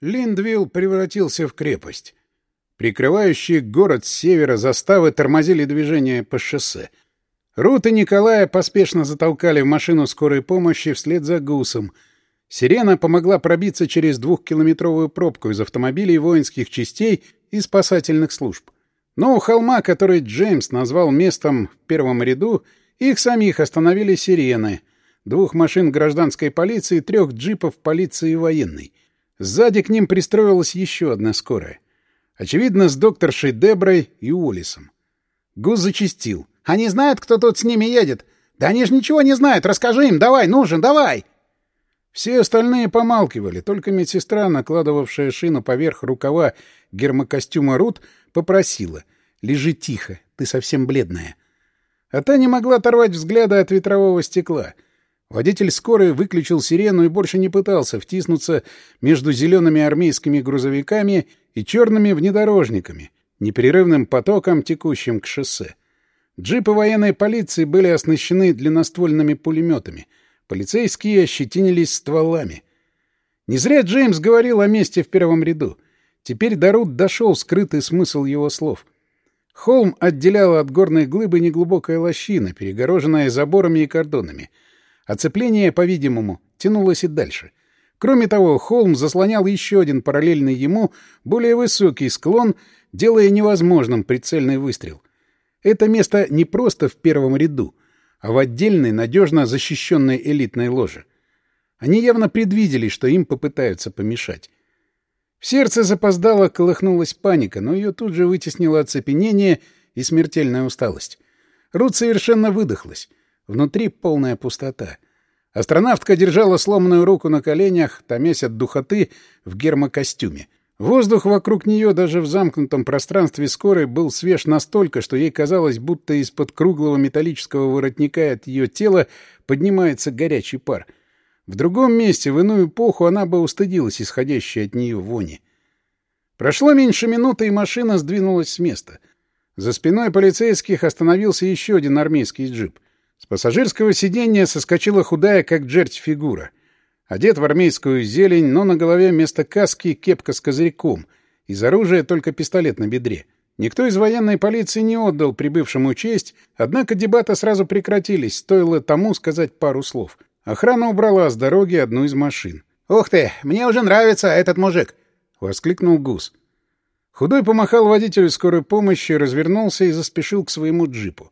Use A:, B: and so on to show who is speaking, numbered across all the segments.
A: Линдвилл превратился в крепость. Прикрывающие город с севера заставы тормозили движение по шоссе. Рут и Николая поспешно затолкали в машину скорой помощи вслед за гусом. Сирена помогла пробиться через двухкилометровую пробку из автомобилей воинских частей и спасательных служб. Но у холма, который Джеймс назвал местом в первом ряду, их самих остановили сирены. Двух машин гражданской полиции и трех джипов полиции военной. Сзади к ним пристроилась еще одна скорая. Очевидно, с докторшей Деброй и Уоллисом. Гуз зачистил.
B: «Они знают, кто тут с ними едет? Да они же ничего не знают. Расскажи им. Давай, нужен, давай!»
A: Все остальные помалкивали, только медсестра, накладывавшая шину поверх рукава гермокостюма Рут, попросила. «Лежи тихо, ты совсем бледная». А та не могла оторвать взгляда от ветрового стекла. Водитель скорой выключил сирену и больше не пытался втиснуться между зелеными армейскими грузовиками и черными внедорожниками, непрерывным потоком, текущим к шоссе. Джипы военной полиции были оснащены длинноствольными пулеметами. Полицейские ощетинились стволами. Не зря Джеймс говорил о месте в первом ряду. Теперь до Рут дошел скрытый смысл его слов. Холм отделяла от горной глыбы неглубокая лощина, перегороженная заборами и кордонами. Оцепление, по-видимому, тянулось и дальше — Кроме того, холм заслонял еще один параллельный ему, более высокий склон, делая невозможным прицельный выстрел. Это место не просто в первом ряду, а в отдельной, надежно защищенной элитной ложе. Они явно предвидели, что им попытаются помешать. В сердце запоздало колыхнулась паника, но ее тут же вытеснило оцепенение и смертельная усталость. Рут совершенно выдохлась. Внутри полная пустота — Астронавтка держала сломанную руку на коленях, томясь от духоты в гермокостюме. Воздух вокруг нее даже в замкнутом пространстве скорой был свеж настолько, что ей казалось, будто из-под круглого металлического воротника от ее тела поднимается горячий пар. В другом месте, в иную эпоху, она бы устыдилась исходящей от нее вони. Прошло меньше минуты, и машина сдвинулась с места. За спиной полицейских остановился еще один армейский джип — с пассажирского сиденья соскочила худая, как джерть, фигура. Одет в армейскую зелень, но на голове вместо каски кепка с козырьком. Из оружия только пистолет на бедре. Никто из военной полиции не отдал прибывшему честь, однако дебаты сразу прекратились, стоило тому сказать пару слов. Охрана убрала с дороги одну из машин.
B: «Ух ты, мне уже нравится этот мужик!»
A: — воскликнул Гус. Худой помахал водителю скорой помощи, развернулся и заспешил к своему джипу.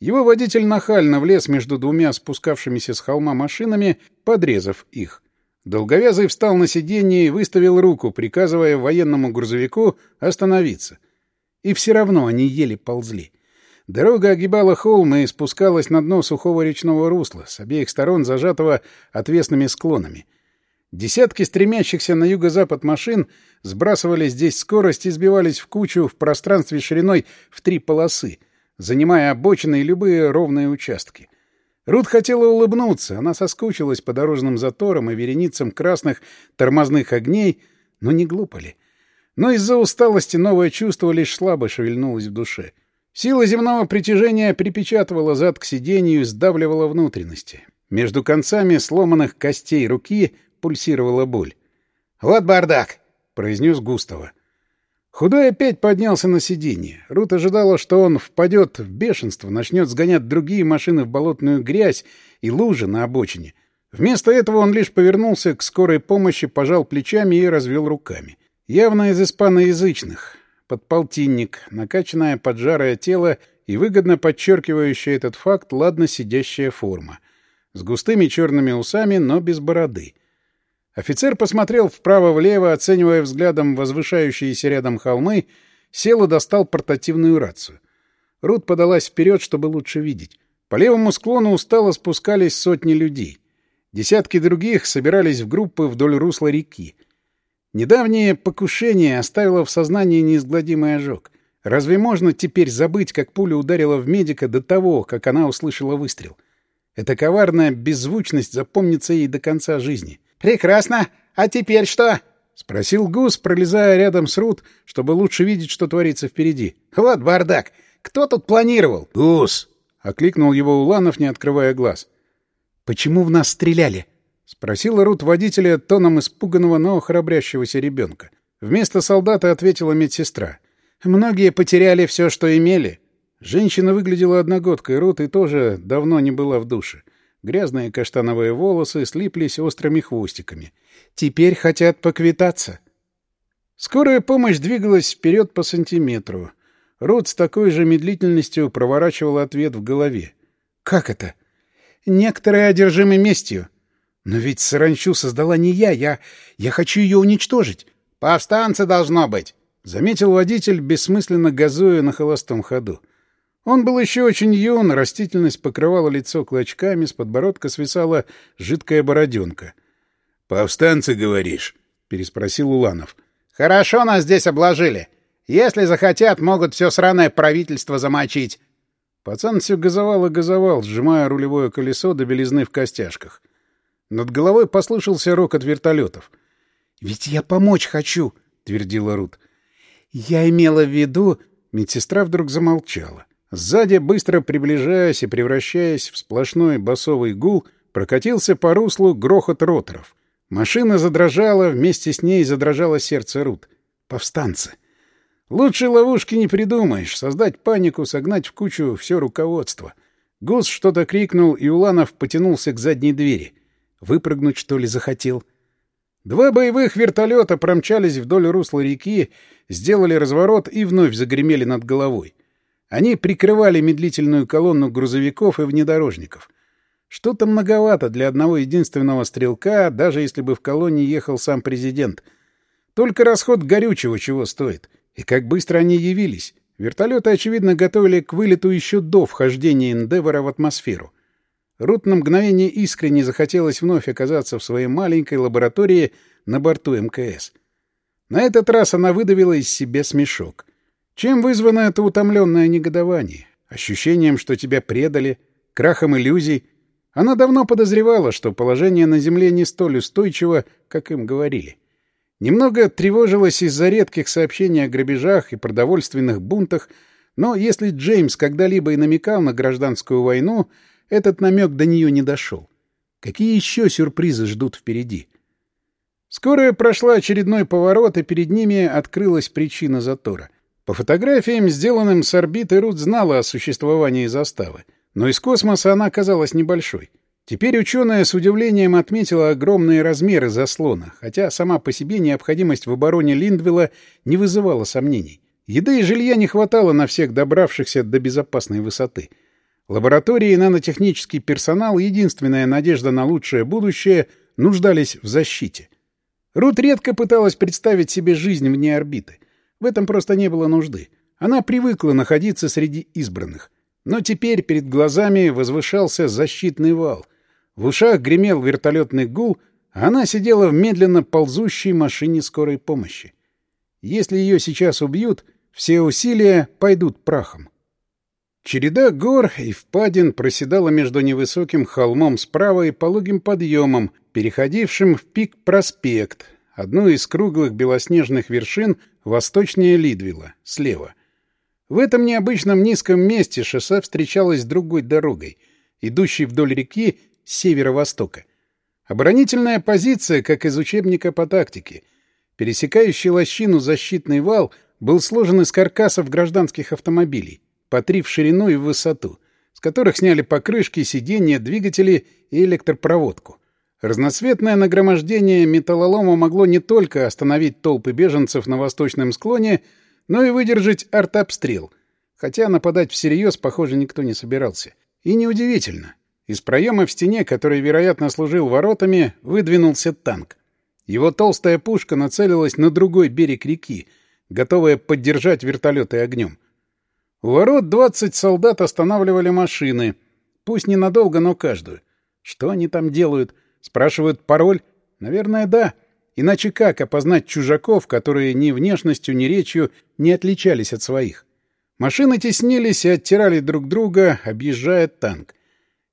A: Его водитель нахально влез между двумя спускавшимися с холма машинами, подрезав их. Долговязый встал на сиденье и выставил руку, приказывая военному грузовику остановиться. И все равно они еле ползли. Дорога огибала холм и спускалась на дно сухого речного русла, с обеих сторон зажатого отвесными склонами. Десятки стремящихся на юго-запад машин сбрасывали здесь скорость и сбивались в кучу в пространстве шириной в три полосы — занимая обочины и любые ровные участки. Рут хотела улыбнуться, она соскучилась по дорожным заторам и вереницам красных тормозных огней, но не глупо ли? Но из-за усталости новое чувство лишь слабо шевельнулось в душе. Сила земного притяжения припечатывала зад к сиденью и сдавливала внутренности. Между концами сломанных костей руки пульсировала боль.
B: «Вот бардак!» — произнес
A: Густава. Худой опять поднялся на сиденье. Рут ожидала, что он впадет в бешенство, начнет сгонять другие машины в болотную грязь и лужи на обочине. Вместо этого он лишь повернулся к скорой помощи, пожал плечами и развел руками. Явно из испаноязычных. Подполтинник, накачанное поджарое тело и выгодно подчеркивающая этот факт ладно сидящая форма. С густыми черными усами, но без бороды. Офицер посмотрел вправо-влево, оценивая взглядом возвышающиеся рядом холмы, сел и достал портативную рацию. Рут подалась вперед, чтобы лучше видеть. По левому склону устало спускались сотни людей. Десятки других собирались в группы вдоль русла реки. Недавнее покушение оставило в сознании неизгладимый ожог. Разве можно теперь забыть, как пуля ударила в медика до того, как она услышала выстрел? Эта коварная беззвучность запомнится ей до конца жизни.
B: — «Прекрасно. А теперь что?»
A: — спросил Гус, пролезая рядом с Рут, чтобы лучше видеть, что творится впереди.
B: «Вот бардак! Кто тут планировал?»
A: «Гус!» — окликнул его Уланов, не открывая глаз.
B: «Почему в нас стреляли?»
A: — спросила Рут водителя тоном испуганного, но храбрящегося ребенка. Вместо солдата ответила медсестра. «Многие потеряли все, что имели». Женщина выглядела одногодкой Рут и тоже давно не была в душе. Грязные каштановые волосы слиплись острыми хвостиками. «Теперь хотят поквитаться». Скорая помощь двигалась вперед по сантиметру. Рут с такой же медлительностью проворачивала ответ в голове. «Как это?» «Некоторые одержимы местью». «Но ведь саранчу создала не я. Я, я хочу ее уничтожить».
B: «Повстанцы должно быть», — заметил водитель, бессмысленно газуя на холостом ходу.
A: Он был еще очень юн, растительность покрывала лицо клочками, с подбородка свисала жидкая бороденка.
C: «Повстанцы, говоришь?» — переспросил Уланов.
B: «Хорошо нас здесь обложили. Если захотят, могут все сраное правительство замочить.
A: Пацан все газовал и газовал, сжимая рулевое колесо до белизны в костяшках. Над головой послышался рок от вертолетов. «Ведь я помочь хочу», — твердила Рут. «Я имела в виду...» Медсестра вдруг замолчала. Сзади, быстро приближаясь и превращаясь в сплошной басовый гул, прокатился по руслу грохот роторов. Машина задрожала, вместе с ней задрожало сердце Рут. Повстанцы. Лучшей ловушки не придумаешь. Создать панику, согнать в кучу все руководство. Гус что-то крикнул, и Уланов потянулся к задней двери. Выпрыгнуть, что ли, захотел? Два боевых вертолета промчались вдоль русла реки, сделали разворот и вновь загремели над головой. Они прикрывали медлительную колонну грузовиков и внедорожников — что-то многовато для одного единственного стрелка, даже если бы в колонне ехал сам президент. Только расход горючего чего стоит. И как быстро они явились. Вертолеты, очевидно, готовили к вылету еще до вхождения Эндевора в атмосферу. Рут на мгновение искренне захотелось вновь оказаться в своей маленькой лаборатории на борту МКС. На этот раз она выдавила из себя смешок. Чем вызвано это утомленное негодование? Ощущением, что тебя предали? Крахом иллюзий? Она давно подозревала, что положение на Земле не столь устойчиво, как им говорили. Немного тревожилась из-за редких сообщений о грабежах и продовольственных бунтах, но если Джеймс когда-либо и намекал на гражданскую войну, этот намек до нее не дошел. Какие еще сюрпризы ждут впереди? Скоро прошла очередной поворот, и перед ними открылась причина затора. По фотографиям, сделанным с орбиты, Рут знала о существовании заставы — но из космоса она казалась небольшой. Теперь ученая с удивлением отметила огромные размеры заслона, хотя сама по себе необходимость в обороне Линдвилла не вызывала сомнений. Еды и жилья не хватало на всех добравшихся до безопасной высоты. Лаборатории и нанотехнический персонал, единственная надежда на лучшее будущее, нуждались в защите. Рут редко пыталась представить себе жизнь вне орбиты. В этом просто не было нужды. Она привыкла находиться среди избранных — но теперь перед глазами возвышался защитный вал. В ушах гремел вертолетный гул, а она сидела в медленно ползущей машине скорой помощи. Если ее сейчас убьют, все усилия пойдут прахом. Череда гор и впадин проседала между невысоким холмом справа и пологим подъемом, переходившим в пик проспект, одну из круглых белоснежных вершин восточнее Лидвилла, слева. В этом необычном низком месте шоссе встречалось с другой дорогой, идущей вдоль реки с северо-востока. Оборонительная позиция, как из учебника по тактике. Пересекающий лощину защитный вал был сложен из каркасов гражданских автомобилей, по три в ширину и в высоту, с которых сняли покрышки, сиденья, двигатели и электропроводку. Разноцветное нагромождение металлолома могло не только остановить толпы беженцев на восточном склоне, но и выдержать артобстрел. Хотя нападать всерьез, похоже, никто не собирался. И неудивительно. Из проема в стене, который, вероятно, служил воротами, выдвинулся танк. Его толстая пушка нацелилась на другой берег реки, готовая поддержать вертолеты огнем. У ворот двадцать солдат останавливали машины. Пусть ненадолго, но каждую. Что они там делают? Спрашивают пароль? Наверное, да. — Иначе как опознать чужаков, которые ни внешностью, ни речью не отличались от своих? Машины теснились и оттирали друг друга, объезжая танк.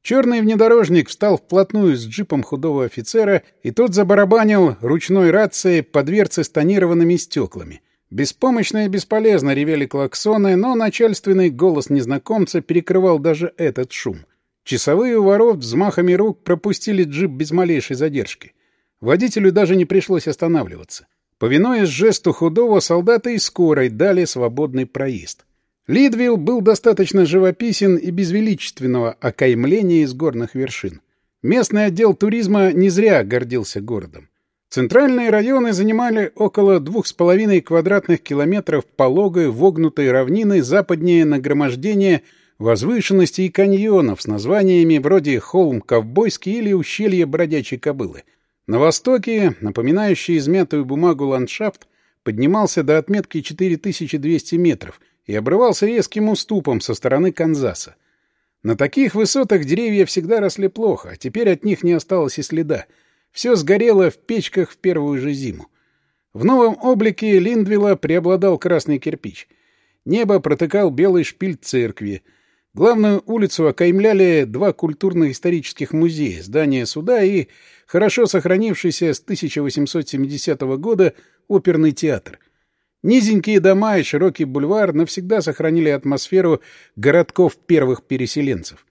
A: Черный внедорожник встал вплотную с джипом худого офицера, и тот забарабанил ручной рацией по дверце с тонированными стеклами. Беспомощно и бесполезно ревели клаксоны, но начальственный голос незнакомца перекрывал даже этот шум. Часовые у ворот взмахами рук пропустили джип без малейшей задержки. Водителю даже не пришлось останавливаться. Повинуясь жесту худого, солдаты и скорой дали свободный проезд. Лидвилл был достаточно живописен и без величественного окаймления из горных вершин. Местный отдел туризма не зря гордился городом. Центральные районы занимали около двух с половиной квадратных километров пологой вогнутой равнины западнее нагромождения возвышенностей и каньонов с названиями вроде «Холм Ковбойский» или «Ущелье Бродячей Кобылы». На востоке, напоминающий измятую бумагу ландшафт, поднимался до отметки 4200 метров и обрывался резким уступом со стороны Канзаса. На таких высотах деревья всегда росли плохо, а теперь от них не осталось и следа. Все сгорело в печках в первую же зиму. В новом облике Линдвилла преобладал красный кирпич. Небо протыкал белый шпиль церкви — Главную улицу окаймляли два культурно-исторических музея, здание суда и хорошо сохранившийся с 1870 года оперный театр. Низенькие дома и широкий бульвар навсегда сохранили атмосферу городков первых переселенцев.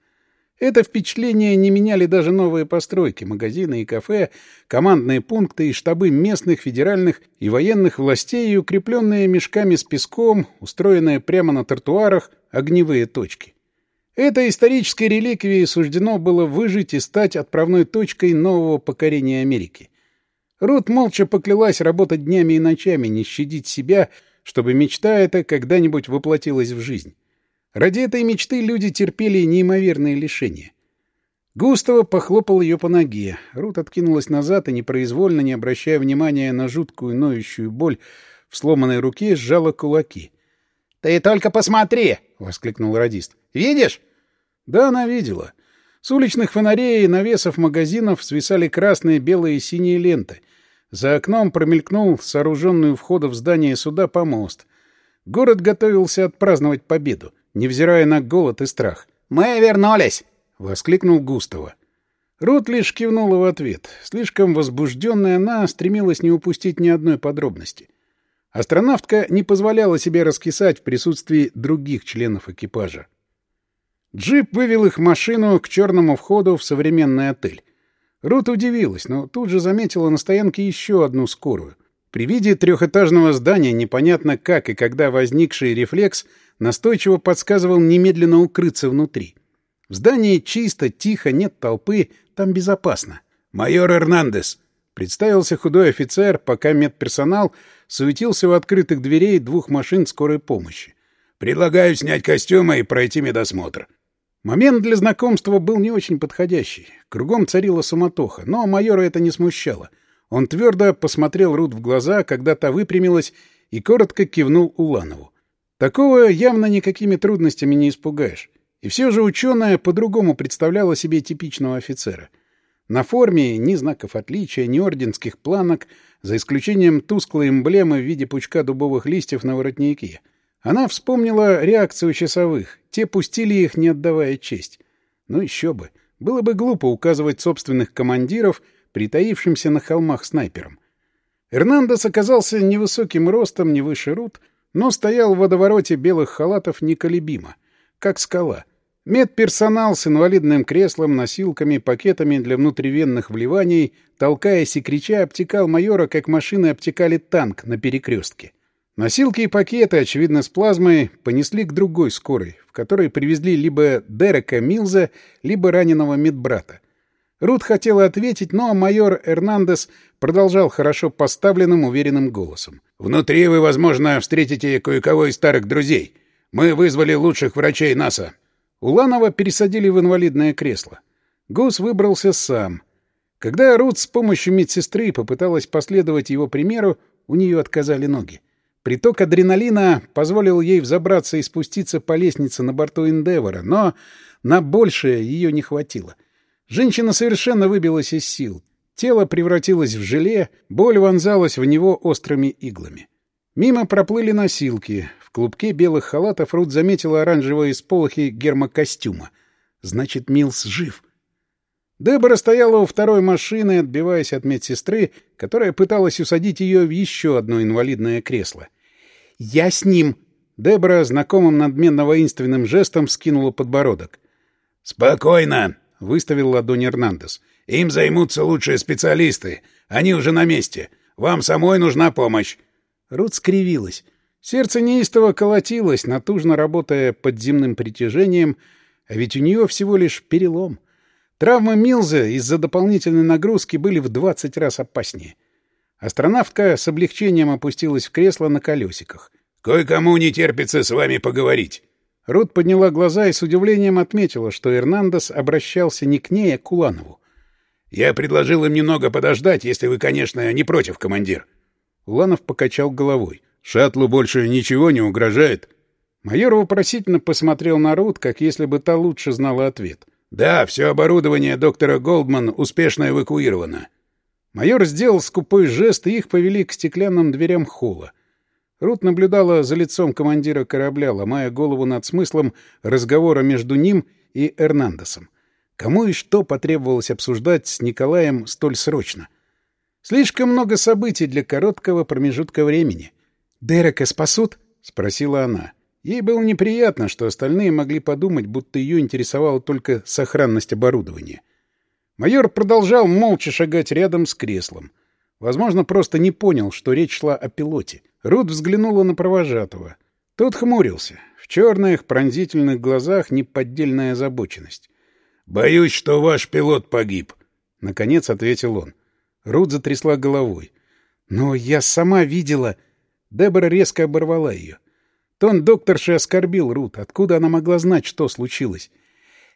A: Это впечатление не меняли даже новые постройки, магазины и кафе, командные пункты и штабы местных, федеральных и военных властей и укрепленные мешками с песком, устроенные прямо на тротуарах, огневые точки. Этой исторической реликвии суждено было выжить и стать отправной точкой нового покорения Америки. Рут молча поклялась работать днями и ночами, не щадить себя, чтобы мечта эта когда-нибудь воплотилась в жизнь. Ради этой мечты люди терпели неимоверные лишения. Густаво похлопал ее по ноге. Рут откинулась назад и, непроизвольно, не обращая внимания на жуткую ноющую боль в сломанной руке, сжала кулаки. — Ты только посмотри! — воскликнул радист. — Видишь? Да, она видела. С уличных фонарей и навесов магазинов свисали красные, белые и синие ленты. За окном промелькнул сооруженный у входа в здание суда помост. Город готовился отпраздновать победу, невзирая на голод и страх. «Мы вернулись!» — воскликнул Густава. Рут лишь кивнула в ответ. Слишком возбужденная она стремилась не упустить ни одной подробности. Астронавтка не позволяла себе раскисать в присутствии других членов экипажа. Джип вывел их машину к черному входу в современный отель. Рут удивилась, но тут же заметила на стоянке еще одну скорую. При виде трехэтажного здания непонятно как и когда возникший рефлекс настойчиво подсказывал немедленно укрыться внутри. В здании чисто, тихо, нет толпы, там безопасно. «Майор Эрнандес!» — представился худой офицер, пока медперсонал суетился у открытых дверей двух машин скорой помощи. «Предлагаю снять костюмы и пройти медосмотр». Момент для знакомства был не очень подходящий. Кругом царила суматоха, но майора это не смущало. Он твердо посмотрел Рут в глаза, когда та выпрямилась, и коротко кивнул Уланову. Такого явно никакими трудностями не испугаешь. И все же ученая по-другому представляла себе типичного офицера. На форме ни знаков отличия, ни орденских планок, за исключением тусклой эмблемы в виде пучка дубовых листьев на воротнике — она вспомнила реакцию часовых. Те пустили их, не отдавая честь. Ну еще бы. Было бы глупо указывать собственных командиров, притаившимся на холмах снайпером. Эрнандес оказался невысоким ростом, не выше Рут, но стоял в водовороте белых халатов неколебимо, как скала. Медперсонал с инвалидным креслом, носилками, пакетами для внутривенных вливаний, толкаясь и крича, обтекал майора, как машины обтекали танк на перекрестке. Носилки и пакеты, очевидно, с плазмой, понесли к другой скорой, в которой привезли либо Дерека Милза, либо раненого медбрата. Рут хотела ответить, но майор Эрнандес продолжал хорошо поставленным, уверенным голосом. «Внутри вы, возможно, встретите кое-кого из старых друзей. Мы вызвали лучших врачей НАСА». Уланова пересадили в инвалидное кресло. Гус выбрался сам. Когда Рут с помощью медсестры попыталась последовать его примеру, у нее отказали ноги. Приток адреналина позволил ей взобраться и спуститься по лестнице на борту Эндевора, но на большее ее не хватило. Женщина совершенно выбилась из сил. Тело превратилось в желе, боль вонзалась в него острыми иглами. Мимо проплыли носилки. В клубке белых халатов Рут заметила оранжевые сполохи гермокостюма. Значит, Милс жив. Дебора стояла у второй машины, отбиваясь от медсестры, которая пыталась усадить ее в еще одно инвалидное кресло. «Я с ним!» Дебора знакомым надменно воинственным жестом скинула подбородок.
C: «Спокойно!» — выставил ладонь Эрнандес. «Им займутся лучшие специалисты. Они уже на месте. Вам самой нужна помощь».
A: Рут скривилась. Сердце неистово колотилось, натужно работая под земным притяжением, а ведь у нее всего лишь перелом. Травмы Милза из-за дополнительной нагрузки были в двадцать раз опаснее. Астронавтка с облегчением опустилась в кресло на колесиках.
C: «Кое-кому не терпится с вами поговорить».
A: Рут подняла глаза и с удивлением отметила, что Эрнандес обращался не к ней, а к Уланову.
C: «Я предложил им немного подождать, если вы, конечно, не против, командир».
A: Уланов покачал головой.
C: «Шаттлу больше ничего не угрожает?»
A: Майор вопросительно посмотрел на Рут, как если бы та лучше знала ответ.
C: «Да, все оборудование доктора Голдман успешно эвакуировано».
A: Майор сделал скупой жест, и их повели к стеклянным дверям холла. Рут наблюдала за лицом командира корабля, ломая голову над смыслом разговора между ним и Эрнандесом. Кому и что потребовалось обсуждать с Николаем столь срочно? Слишком много событий для короткого промежутка времени. «Дерека спасут?» — спросила она. Ей было неприятно, что остальные могли подумать, будто ее интересовала только сохранность оборудования. Майор продолжал молча шагать рядом с креслом. Возможно, просто не понял, что речь шла о пилоте. Рут взглянула на провожатого. Тот хмурился. В черных пронзительных глазах неподдельная озабоченность.
C: «Боюсь, что ваш пилот погиб», — наконец ответил он.
A: Рут затрясла головой. «Но я сама видела...» Дебора резко оборвала ее. Тон докторши оскорбил Рут. Откуда она могла знать, что случилось?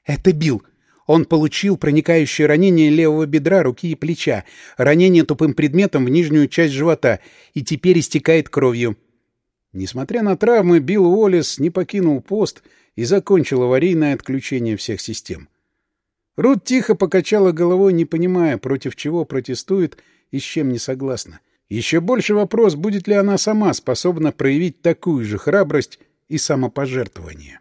A: «Это Билл. Он получил проникающее ранение левого бедра, руки и плеча, ранение тупым предметом в нижнюю часть живота и теперь истекает кровью». Несмотря на травмы, Билл Уоллес не покинул пост и закончил аварийное отключение всех систем. Рут тихо покачала головой, не понимая, против чего протестует и с чем не согласна. Еще больше вопрос, будет ли она сама способна проявить такую же храбрость и самопожертвование.